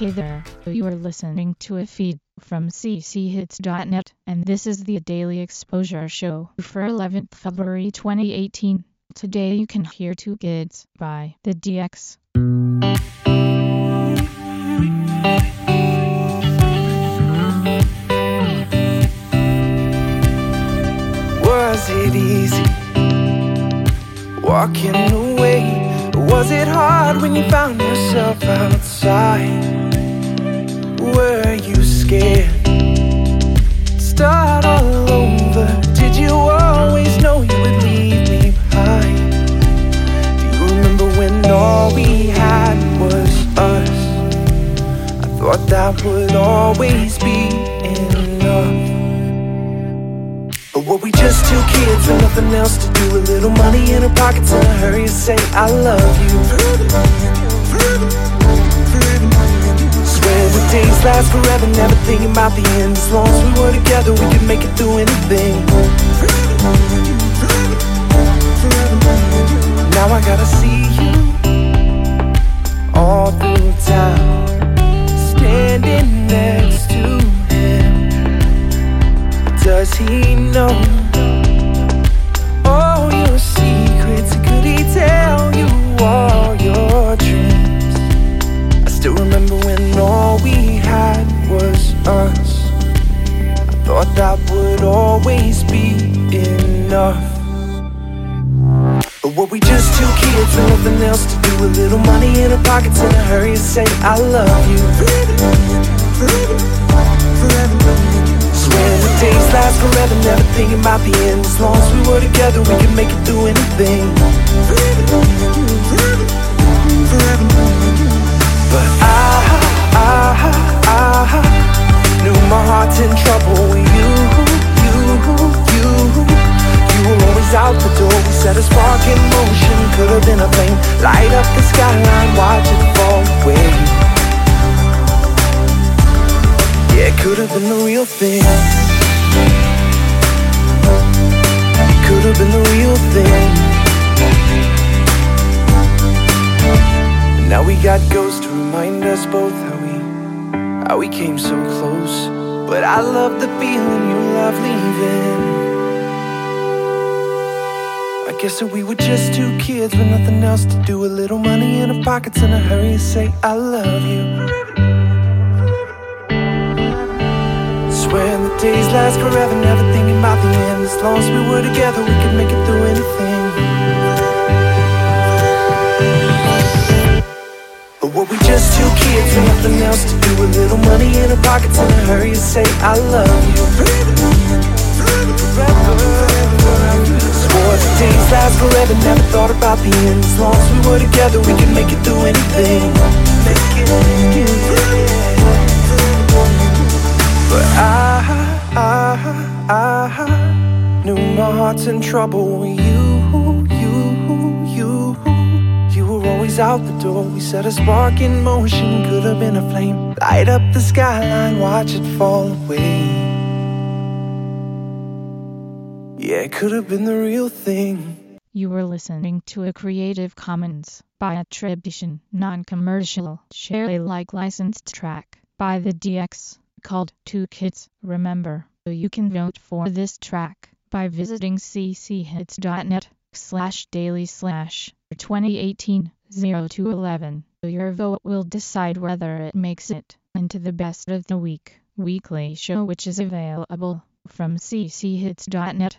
Hey there, you are listening to a feed from cchits.net, and this is the Daily Exposure Show for 11th February 2018. Today you can hear Two Kids by The DX. Was it easy walking away? Was it hard when you found yourself outside? We had was us? I thought that would always be enough. But were we just two kids with nothing else to do? A little money in our pockets and a hurry to say I love you. Swear the days last forever, never thinking about the end. As long as we were together, we could make it through anything. Now I gotta see enough. But were we just two kids with nothing else to do? A little money in our pockets and a hurry to say I love you. Swear the days last forever, never thinking about the end. As long as we were together, we could make it through anything. But I, I, I knew my heart's in trouble with you, Always out the door. We set a spark in motion. Could have been a flame. Light up the skyline, watch it fall away. Yeah, it could have been the real thing. Could have been the real thing. Now we got ghosts to remind us both how we how we came so close. But I love the feeling you love leaving. Guess that we were just two kids with nothing else to do. A little money in our pockets in a hurry to say I love you. Swear the days last forever, never thinking about the end. As long as we were together, we could make it through anything. But were we just two kids with nothing else to do? A little money in our pockets in a hurry to say I love you. Swore the days last forever, never thought about the end. As long as we were together, we could make it through anything. But I, I, I knew my heart's in trouble you, you, you. You were always out the door. We set a spark in motion, could have been a flame. Light up the skyline, watch it fall away. Yeah, it could have been the real thing. You were listening to a Creative Commons by attribution, non-commercial, share Alike licensed track by the DX called Two Kids. Remember, you can vote for this track by visiting cchits.net slash daily slash 2018 0211. Your vote will decide whether it makes it into the best of the week weekly show which is available from cchits.net